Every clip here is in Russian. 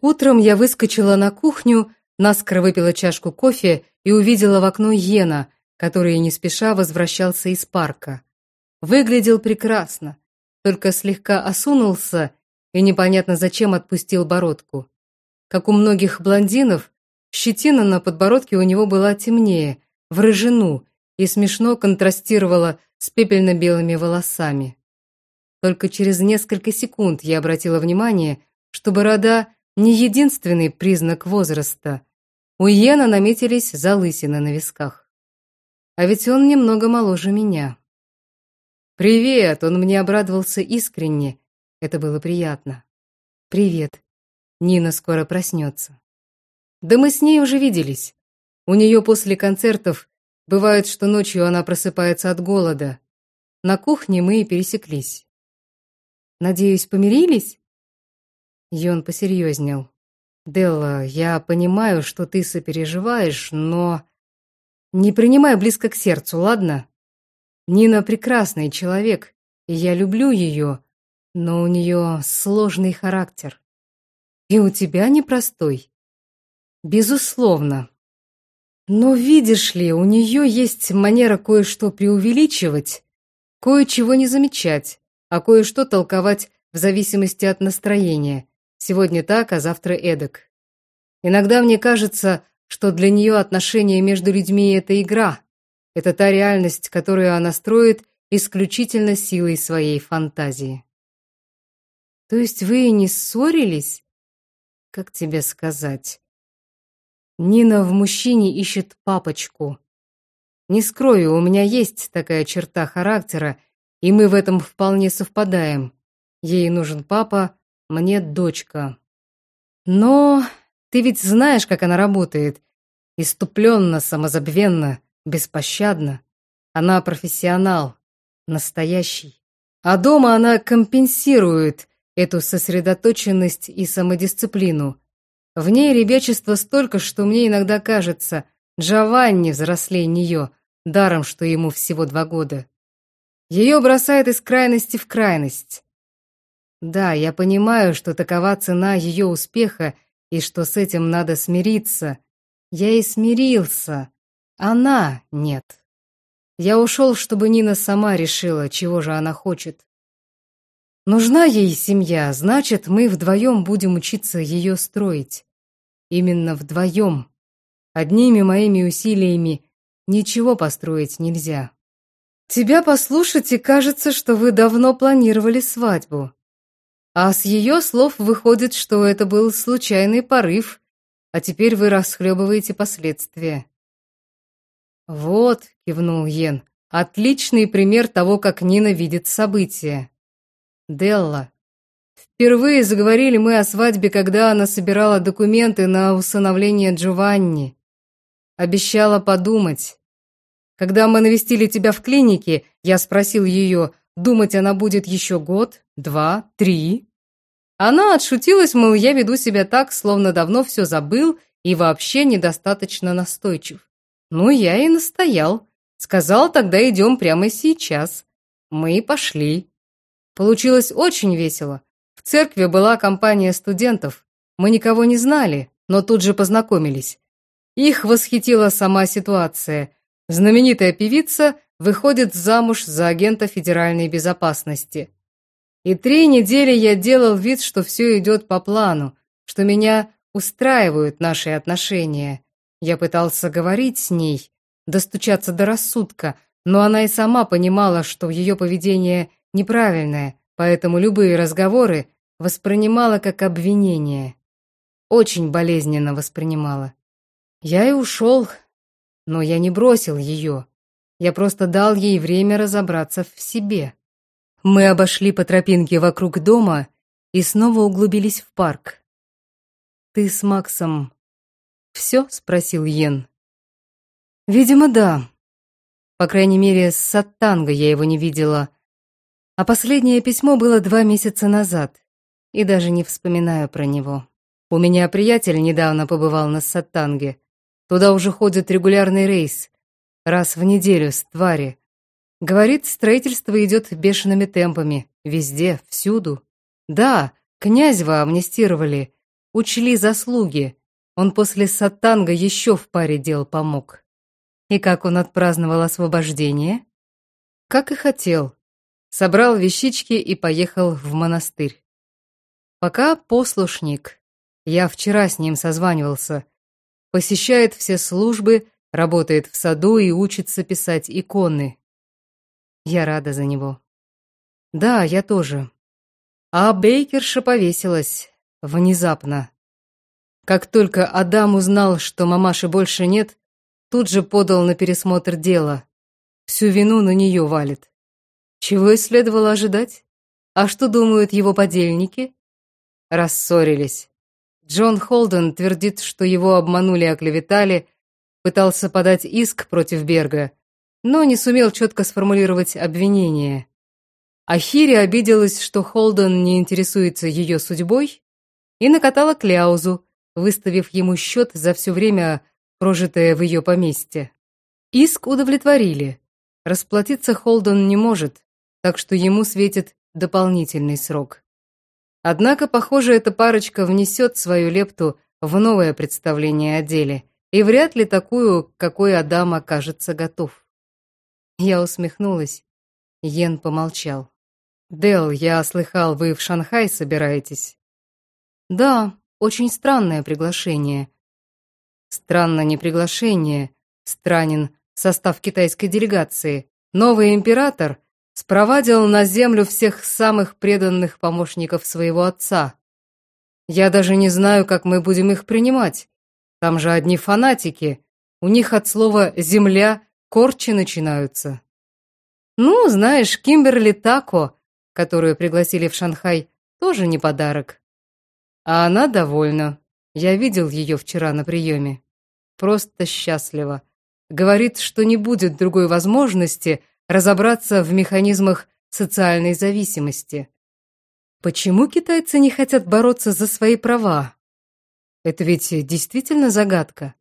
Утром я выскочила на кухню, наскоро выпила чашку кофе и увидела в окно Йена, который не спеша возвращался из парка. Выглядел прекрасно, только слегка осунулся и непонятно зачем отпустил бородку. Как у многих блондинов, щетина на подбородке у него была темнее, в рыжину, и смешно контрастировала с пепельно-белыми волосами. Только через несколько секунд я обратила внимание, что борода не единственный признак возраста. У Йена наметились залысины на висках. А ведь он немного моложе меня. «Привет!» — он мне обрадовался искренне. Это было приятно. «Привет. Нина скоро проснется». «Да мы с ней уже виделись. У нее после концертов бывает, что ночью она просыпается от голода. На кухне мы и пересеклись». «Надеюсь, помирились?» Йон посерьезнел. «Делла, я понимаю, что ты сопереживаешь, но...» «Не принимай близко к сердцу, ладно? Нина прекрасный человек, и я люблю ее, но у нее сложный характер. И у тебя непростой. Безусловно. Но видишь ли, у нее есть манера кое-что преувеличивать, кое-чего не замечать, а кое-что толковать в зависимости от настроения. Сегодня так, а завтра эдак. Иногда мне кажется, что для нее отношения между людьми — это игра. Это та реальность, которую она строит исключительно силой своей фантазии. То есть вы не ссорились? Как тебе сказать? Нина в мужчине ищет папочку. Не скрою, у меня есть такая черта характера, и мы в этом вполне совпадаем. Ей нужен папа, мне дочка. Но ты ведь знаешь, как она работает. Иступленно, самозабвенно, беспощадно. Она профессионал, настоящий. А дома она компенсирует эту сосредоточенность и самодисциплину. В ней ребячество столько, что мне иногда кажется, Джованни взрослей нее, даром, что ему всего два года. Ее бросает из крайности в крайность. Да, я понимаю, что такова цена ее успеха и что с этим надо смириться. Я и смирился. Она нет. Я ушел, чтобы Нина сама решила, чего же она хочет. Нужна ей семья, значит, мы вдвоем будем учиться ее строить. Именно вдвоем. Одними моими усилиями ничего построить нельзя. Тебя послушать и кажется, что вы давно планировали свадьбу. А с ее слов выходит, что это был случайный порыв, а теперь вы расхлебываете последствия. «Вот», — кивнул Йен, — «отличный пример того, как Нина видит события. Делла. Впервые заговорили мы о свадьбе, когда она собирала документы на усыновление Джованни. Обещала подумать. Когда мы навестили тебя в клинике, я спросил ее, думать она будет еще год, два, три. Она отшутилась, мол, я веду себя так, словно давно все забыл и вообще недостаточно настойчив. Ну, я и настоял. Сказал, тогда идем прямо сейчас. Мы и пошли. Получилось очень весело. В церкви была компания студентов. Мы никого не знали, но тут же познакомились. Их восхитила сама ситуация. Знаменитая певица выходит замуж за агента федеральной безопасности. И три недели я делал вид, что все идет по плану, что меня устраивают наши отношения. Я пытался говорить с ней, достучаться до рассудка, но она и сама понимала, что ее поведение неправильное, поэтому любые разговоры воспринимала как обвинение. Очень болезненно воспринимала. Я и ушел, но я не бросил ее. Я просто дал ей время разобраться в себе. Мы обошли по тропинке вокруг дома и снова углубились в парк. «Ты с Максом...» «Все?» — спросил Йен. «Видимо, да. По крайней мере, с Саттанга я его не видела. А последнее письмо было два месяца назад, и даже не вспоминаю про него. У меня приятель недавно побывал на Саттанге. Туда уже ходит регулярный рейс, раз в неделю с твари. Говорит, строительство идет бешеными темпами. Везде, всюду. Да, Князева амнистировали. учли заслуги. Он после Сатанга еще в паре дел помог. И как он отпраздновал освобождение? Как и хотел. Собрал вещички и поехал в монастырь. Пока послушник, я вчера с ним созванивался, посещает все службы, работает в саду и учится писать иконы. Я рада за него. Да, я тоже. А Бейкерша повесилась. Внезапно. Как только Адам узнал, что мамаши больше нет, тут же подал на пересмотр дела. Всю вину на нее валит. Чего и следовало ожидать? А что думают его подельники? Рассорились. Джон Холден твердит, что его обманули и оклеветали, пытался подать иск против Берга, но не сумел четко сформулировать обвинение. Ахири обиделась, что Холден не интересуется ее судьбой, и накатала кляузу, выставив ему счет за все время, прожитое в ее поместье. Иск удовлетворили. Расплатиться Холден не может, так что ему светит дополнительный срок. Однако, похоже, эта парочка внесет свою лепту в новое представление о деле, и вряд ли такую, какой Адам окажется готов. Я усмехнулась. Йен помолчал. «Дел, я слыхал, вы в Шанхай собираетесь?» «Да, очень странное приглашение». «Странно не приглашение. Странен состав китайской делегации. Новый император спровадил на землю всех самых преданных помощников своего отца. Я даже не знаю, как мы будем их принимать. Там же одни фанатики. У них от слова «земля» корчи начинаются. Ну, знаешь, Кимберли Тако, которую пригласили в Шанхай, тоже не подарок. А она довольна. Я видел ее вчера на приеме. Просто счастлива. Говорит, что не будет другой возможности разобраться в механизмах социальной зависимости. Почему китайцы не хотят бороться за свои права? Это ведь действительно загадка,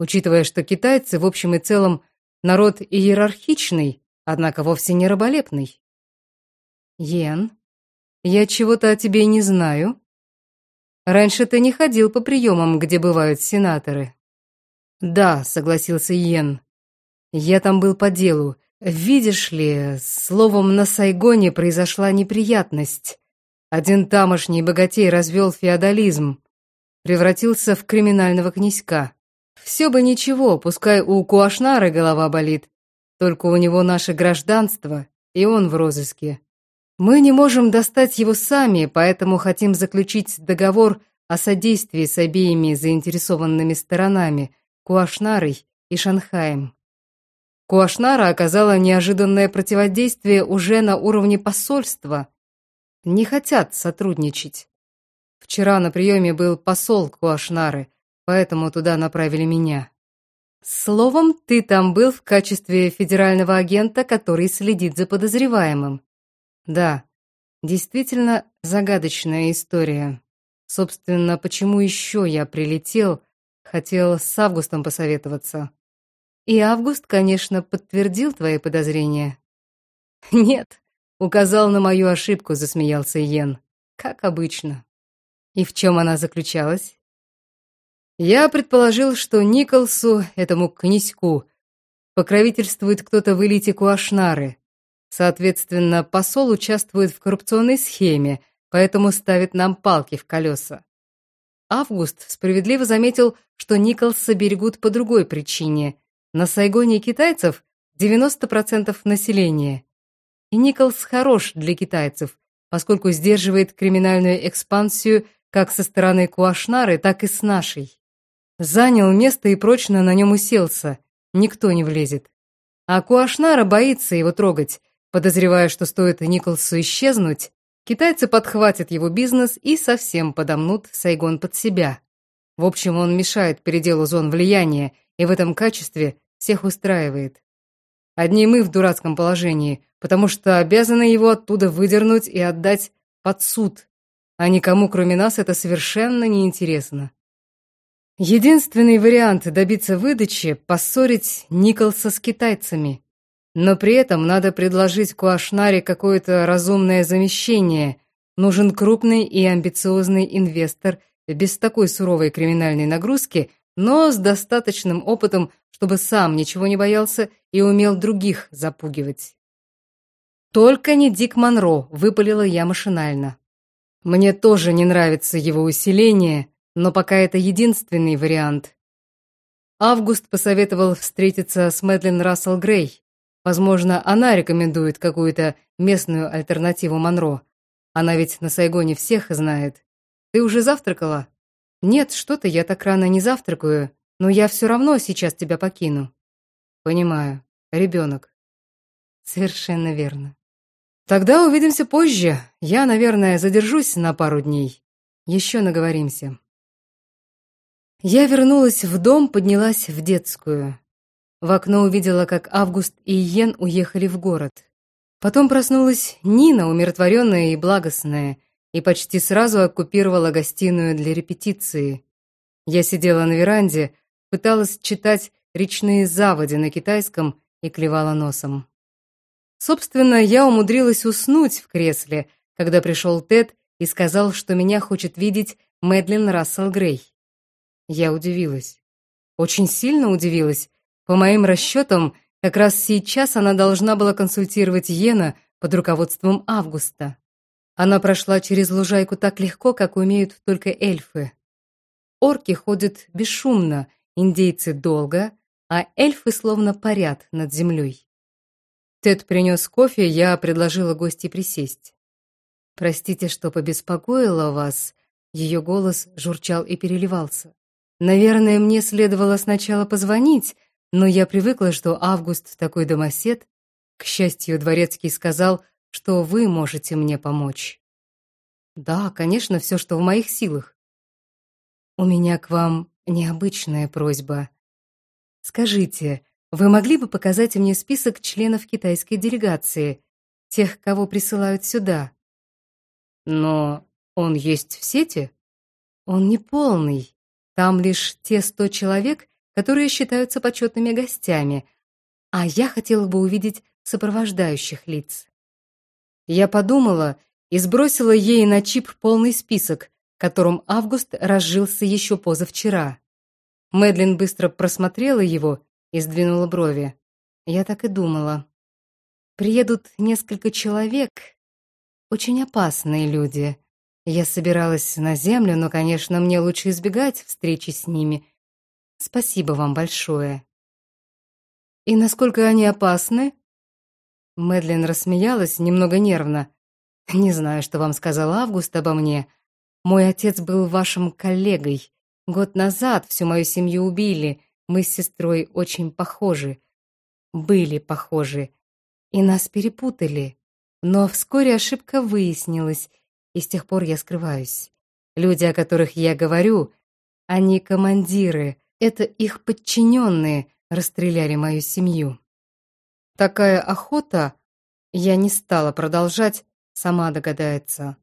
учитывая, что китайцы в общем и целом народ иерархичный, однако вовсе не раболепный. Йен, я чего-то о тебе не знаю. Раньше ты не ходил по приемам, где бывают сенаторы. Да, согласился Йен. Я там был по делу. Видишь ли, словом, на Сайгоне произошла неприятность. Один тамошний богатей развел феодализм, превратился в криминального князька. Все бы ничего, пускай у Куашнары голова болит, только у него наше гражданство, и он в розыске. Мы не можем достать его сами, поэтому хотим заключить договор о содействии с обеими заинтересованными сторонами, Куашнарой и Шанхаем. Куашнара оказала неожиданное противодействие уже на уровне посольства. Не хотят сотрудничать. Вчера на приеме был посол Куашнары, поэтому туда направили меня. Словом, ты там был в качестве федерального агента, который следит за подозреваемым. Да, действительно загадочная история. Собственно, почему еще я прилетел, хотел с Августом посоветоваться. И Август, конечно, подтвердил твои подозрения. Нет, указал на мою ошибку, засмеялся Йен. Как обычно. И в чем она заключалась? Я предположил, что Николсу, этому князьку, покровительствует кто-то в элите Куашнары. Соответственно, посол участвует в коррупционной схеме, поэтому ставит нам палки в колеса. Август справедливо заметил, что Николса берегут по другой причине. На Сайгоне китайцев 90% населения. И Николс хорош для китайцев, поскольку сдерживает криминальную экспансию как со стороны Куашнары, так и с нашей. Занял место и прочно на нем уселся, никто не влезет. А Куашнара боится его трогать, подозревая, что стоит Николсу исчезнуть, китайцы подхватят его бизнес и совсем подомнут Сайгон под себя. В общем, он мешает переделу зон влияния и в этом качестве всех устраивает. Одни мы в дурацком положении, потому что обязаны его оттуда выдернуть и отдать под суд, а никому, кроме нас, это совершенно неинтересно. Единственный вариант добиться выдачи – поссорить Николса с китайцами. Но при этом надо предложить Куашнаре какое-то разумное замещение. Нужен крупный и амбициозный инвестор без такой суровой криминальной нагрузки, но с достаточным опытом, чтобы сам ничего не боялся и умел других запугивать. «Только не Дик Монро», — выпалила я машинально. Мне тоже не нравится его усиление, но пока это единственный вариант. Август посоветовал встретиться с Мэдлин Рассел Грей. Возможно, она рекомендует какую-то местную альтернативу Монро. Она ведь на Сайгоне всех знает. Ты уже завтракала? Нет, что-то я так рано не завтракаю, но я все равно сейчас тебя покину. Понимаю. Ребенок. Совершенно верно. Тогда увидимся позже. Я, наверное, задержусь на пару дней. Еще наговоримся. Я вернулась в дом, поднялась в детскую. В окно увидела, как Август и Йен уехали в город. Потом проснулась Нина, умиротворенная и благостная, и почти сразу оккупировала гостиную для репетиции. Я сидела на веранде, пыталась читать речные заводи на китайском и клевала носом. Собственно, я умудрилась уснуть в кресле, когда пришел Тед и сказал, что меня хочет видеть Мэдлин Рассел Грей. Я удивилась. Очень сильно удивилась. По моим расчетам, как раз сейчас она должна была консультировать Йена под руководством Августа. Она прошла через лужайку так легко, как умеют только эльфы. Орки ходят бесшумно, индейцы долго, а эльфы словно парят над землей. Тед принес кофе, я предложила гости присесть. «Простите, что побеспокоила вас», — ее голос журчал и переливался. «Наверное, мне следовало сначала позвонить, но я привыкла, что Август такой домосед. К счастью, Дворецкий сказал, что вы можете мне помочь». «Да, конечно, все, что в моих силах». «У меня к вам необычная просьба. Скажите, вы могли бы показать мне список членов китайской делегации, тех, кого присылают сюда? Но он есть в сети? Он не полный. Там лишь те сто человек, которые считаются почетными гостями, а я хотела бы увидеть сопровождающих лиц. Я подумала и сбросила ей на чип полный список, которым Август разжился еще позавчера. Мэдлин быстро просмотрела его и сдвинула брови. Я так и думала. Приедут несколько человек, очень опасные люди. Я собиралась на землю, но, конечно, мне лучше избегать встречи с ними. Спасибо вам большое. И насколько они опасны? Мэдлин рассмеялась немного нервно. Не знаю, что вам сказал Август обо мне. Мой отец был вашим коллегой. Год назад всю мою семью убили, мы с сестрой очень похожи. Были похожи. И нас перепутали. Но вскоре ошибка выяснилась, и с тех пор я скрываюсь. Люди, о которых я говорю, они командиры, это их подчиненные расстреляли мою семью. Такая охота я не стала продолжать, сама догадается.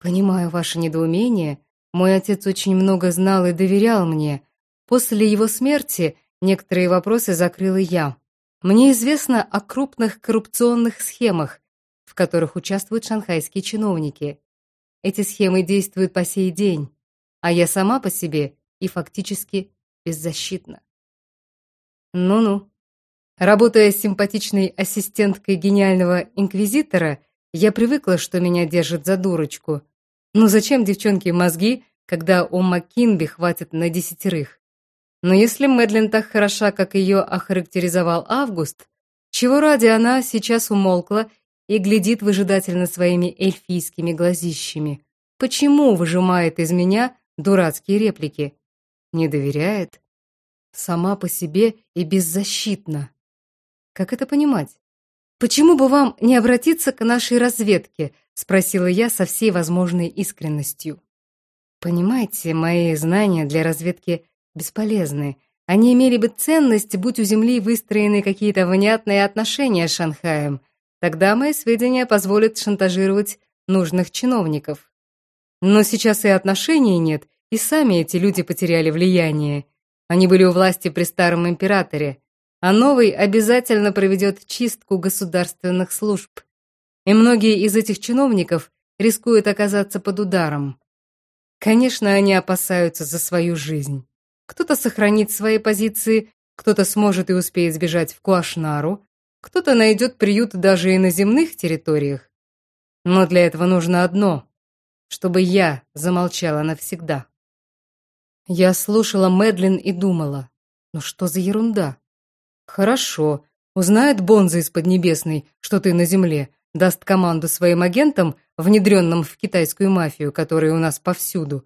Понимаю ваше недоумение. Мой отец очень много знал и доверял мне, После его смерти некоторые вопросы закрыла я. Мне известно о крупных коррупционных схемах, в которых участвуют шанхайские чиновники. Эти схемы действуют по сей день, а я сама по себе и фактически беззащитна. Ну-ну. Работая с симпатичной ассистенткой гениального инквизитора, я привыкла, что меня держат за дурочку. Ну зачем девчонке мозги, когда у Маккинби хватит на десятерых? Но если Мэдлин так хороша, как ее охарактеризовал Август, чего ради она сейчас умолкла и глядит выжидательно своими эльфийскими глазищами? Почему выжимает из меня дурацкие реплики? Не доверяет? Сама по себе и беззащитна. Как это понимать? «Почему бы вам не обратиться к нашей разведке?» — спросила я со всей возможной искренностью. «Понимаете, мои знания для разведки бесполезны. Они имели бы ценность, будь у Земли выстроены какие-то внятные отношения с Шанхаем. Тогда мои сведения позволят шантажировать нужных чиновников. Но сейчас и отношений нет, и сами эти люди потеряли влияние. Они были у власти при старом императоре, а новый обязательно проведет чистку государственных служб. И многие из этих чиновников рискуют оказаться под ударом. Конечно, они опасаются за свою жизнь. Кто-то сохранит свои позиции, кто-то сможет и успеет сбежать в Куашнару, кто-то найдет приют даже и на земных территориях. Но для этого нужно одно — чтобы я замолчала навсегда. Я слушала Мэдлин и думала, ну что за ерунда? Хорошо, узнает Бонза из Поднебесной, что ты на земле, даст команду своим агентам, внедренным в китайскую мафию, которая у нас повсюду.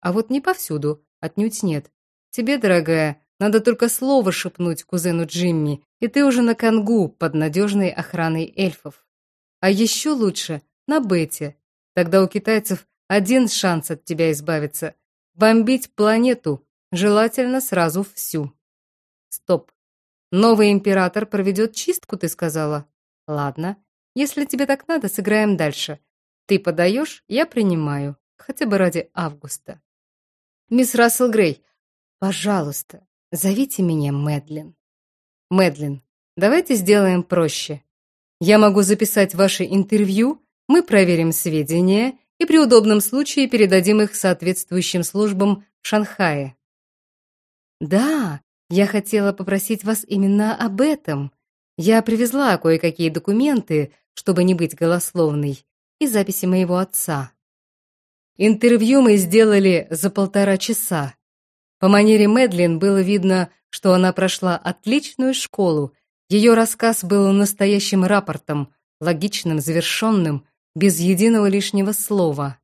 А вот не повсюду, отнюдь нет. Тебе, дорогая, надо только слово шепнуть кузену Джимми, и ты уже на конгу под надежной охраной эльфов. А еще лучше на Бете. Тогда у китайцев один шанс от тебя избавиться — бомбить планету, желательно сразу всю. Стоп. Новый император проведет чистку, ты сказала? Ладно, если тебе так надо, сыграем дальше. Ты подаешь, я принимаю. Хотя бы ради Августа. Мисс Рассел Грей, пожалуйста, зовите меня Мэдлин. Мэдлин, давайте сделаем проще. Я могу записать ваше интервью, мы проверим сведения и при удобном случае передадим их соответствующим службам в Шанхае. Да, я хотела попросить вас именно об этом. Я привезла кое-какие документы, чтобы не быть голословной, и записи моего отца. Интервью мы сделали за полтора часа. По манере Мэдлин было видно, что она прошла отличную школу. Ее рассказ был настоящим рапортом, логичным, завершенным, без единого лишнего слова.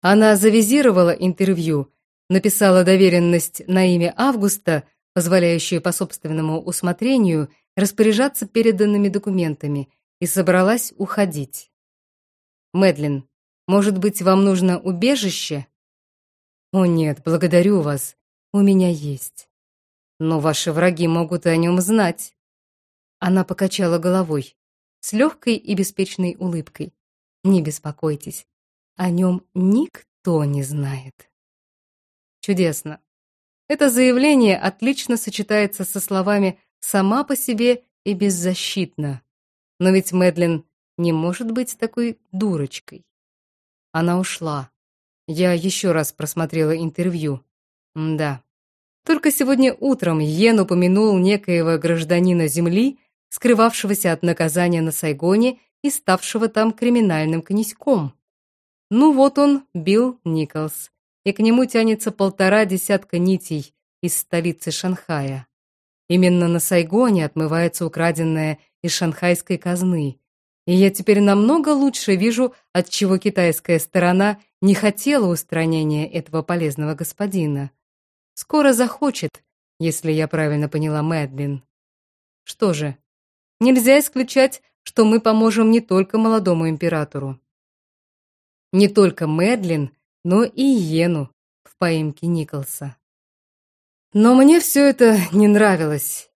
Она завизировала интервью, написала доверенность на имя Августа, позволяющую по собственному усмотрению распоряжаться переданными документами, и собралась уходить. Мэдлин, может быть, вам нужно убежище? О нет, благодарю вас. У меня есть. Но ваши враги могут о нем знать. Она покачала головой с легкой и беспечной улыбкой. Не беспокойтесь, о нем никто не знает. Чудесно. Это заявление отлично сочетается со словами «сама по себе и беззащитна». Но ведь Мэдлин не может быть такой дурочкой. Она ушла. Я еще раз просмотрела интервью. М да. Только сегодня утром Йен упомянул некоего гражданина Земли, скрывавшегося от наказания на Сайгоне и ставшего там криминальным князьком. Ну вот он, Билл Николс, и к нему тянется полтора десятка нитей из столицы Шанхая. Именно на Сайгоне отмывается украденное из шанхайской казны. И я теперь намного лучше вижу, от чего китайская сторона не хотела устранения этого полезного господина. Скоро захочет, если я правильно поняла Мэдлин. Что же, нельзя исключать, что мы поможем не только молодому императору. Не только Мэдлин, но и Йену в поимке Николса. Но мне все это не нравилось.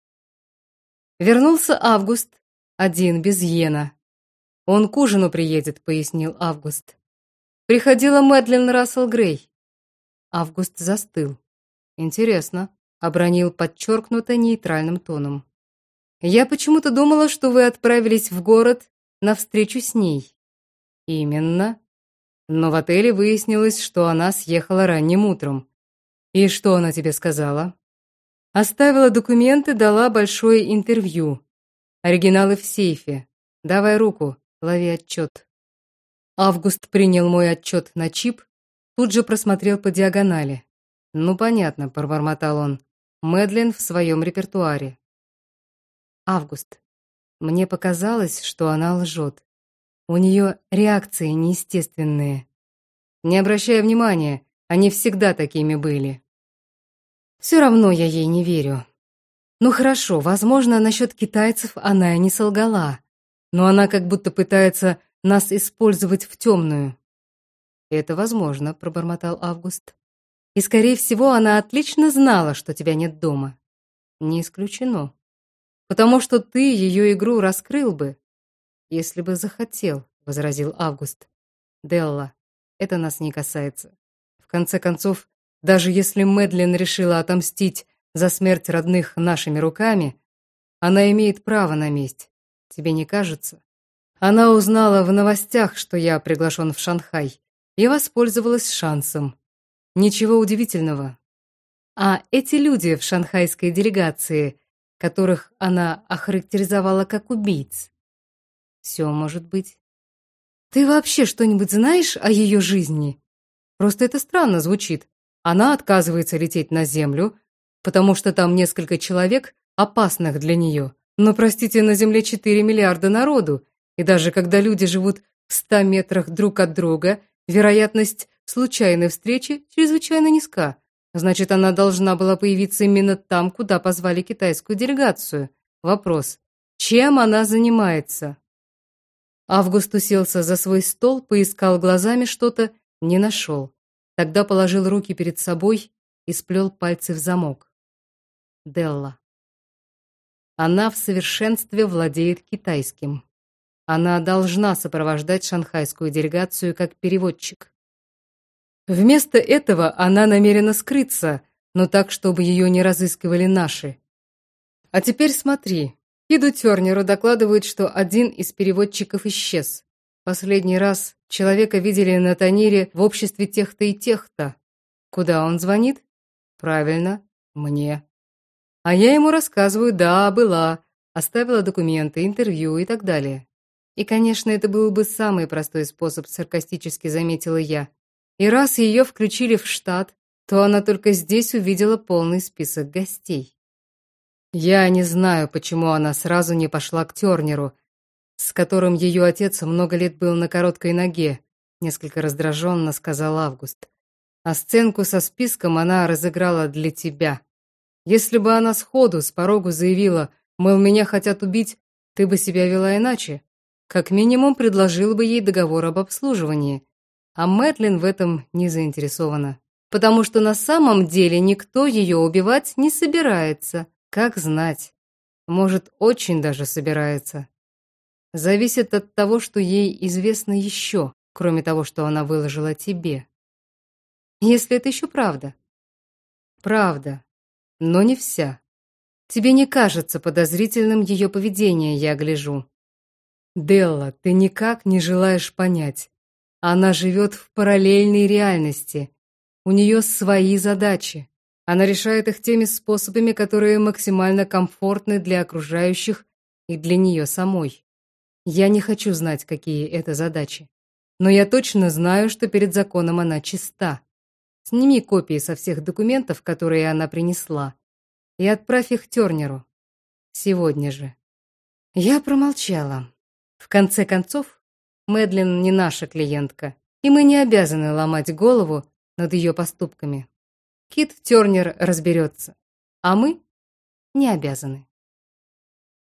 Вернулся Август, один, без Йена. «Он к ужину приедет», — пояснил Август. Приходила Мэдлин Рассел Грей. Август застыл. «Интересно», — обронил подчеркнуто нейтральным тоном. «Я почему-то думала, что вы отправились в город на встречу с ней». «Именно. Но в отеле выяснилось, что она съехала ранним утром. И что она тебе сказала?» Оставила документы, дала большое интервью. Оригиналы в сейфе. Давай руку, лови отчет. Август принял мой отчет на чип, тут же просмотрел по диагонали. «Ну, понятно», — пробормотал он. «Мэдлин в своем репертуаре». «Август. Мне показалось, что она лжет. У нее реакции неестественные. Не обращая внимания, они всегда такими были». Все равно я ей не верю. Ну хорошо, возможно, насчет китайцев она и не солгала, но она как будто пытается нас использовать в темную. Это возможно, пробормотал Август. И, скорее всего, она отлично знала, что тебя нет дома. Не исключено. Потому что ты ее игру раскрыл бы, если бы захотел, возразил Август. Делла, это нас не касается. В конце концов, даже если Мэдлин решила отомстить за смерть родных нашими руками, она имеет право на месть. Тебе не кажется? Она узнала в новостях, что я приглашен в Шанхай, и воспользовалась шансом. Ничего удивительного. А эти люди в шанхайской делегации, которых она охарактеризовала как убийц. Все может быть. Ты вообще что-нибудь знаешь о ее жизни? Просто это странно звучит. Она отказывается лететь на Землю, потому что там несколько человек, опасных для нее. Но, простите, на Земле 4 миллиарда народу, и даже когда люди живут в 100 метрах друг от друга, вероятность случайной встречи чрезвычайно низка. Значит, она должна была появиться именно там, куда позвали китайскую делегацию. Вопрос, чем она занимается? Август уселся за свой стол, поискал глазами что-то, не нашел. Тогда положил руки перед собой и сплел пальцы в замок. Делла. Она в совершенстве владеет китайским. Она должна сопровождать шанхайскую делегацию как переводчик. Вместо этого она намерена скрыться, но так, чтобы ее не разыскивали наши. А теперь смотри. Иду Тернеру докладывают, что один из переводчиков исчез. Последний раз человека видели на Танире в обществе тех-то и тех-то. Куда он звонит? Правильно, мне. А я ему рассказываю, да, была, оставила документы, интервью и так далее. И, конечно, это был бы самый простой способ, саркастически заметила я. И раз ее включили в штат, то она только здесь увидела полный список гостей. Я не знаю, почему она сразу не пошла к Тернеру, с которым ее отец много лет был на короткой ноге, несколько раздраженно сказал Август. А сценку со списком она разыграла для тебя. Если бы она сходу с порогу заявила, мол, меня хотят убить, ты бы себя вела иначе. Как минимум предложил бы ей договор об обслуживании. А Мэтлин в этом не заинтересована. Потому что на самом деле никто ее убивать не собирается. Как знать. Может, очень даже собирается. Зависит от того, что ей известно еще, кроме того, что она выложила тебе. Если это еще правда. Правда, но не вся. Тебе не кажется подозрительным ее поведение, я гляжу. Делла, ты никак не желаешь понять. Она живет в параллельной реальности. У нее свои задачи. Она решает их теми способами, которые максимально комфортны для окружающих и для нее самой. Я не хочу знать, какие это задачи. Но я точно знаю, что перед законом она чиста. Сними копии со всех документов, которые она принесла, и отправь их Тернеру. Сегодня же. Я промолчала. В конце концов, Мэдлин не наша клиентка, и мы не обязаны ломать голову над ее поступками. Кит Тернер разберется, а мы не обязаны.